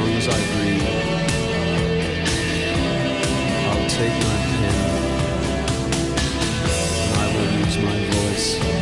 As I breathe. I'll take my pen and I will use my voice.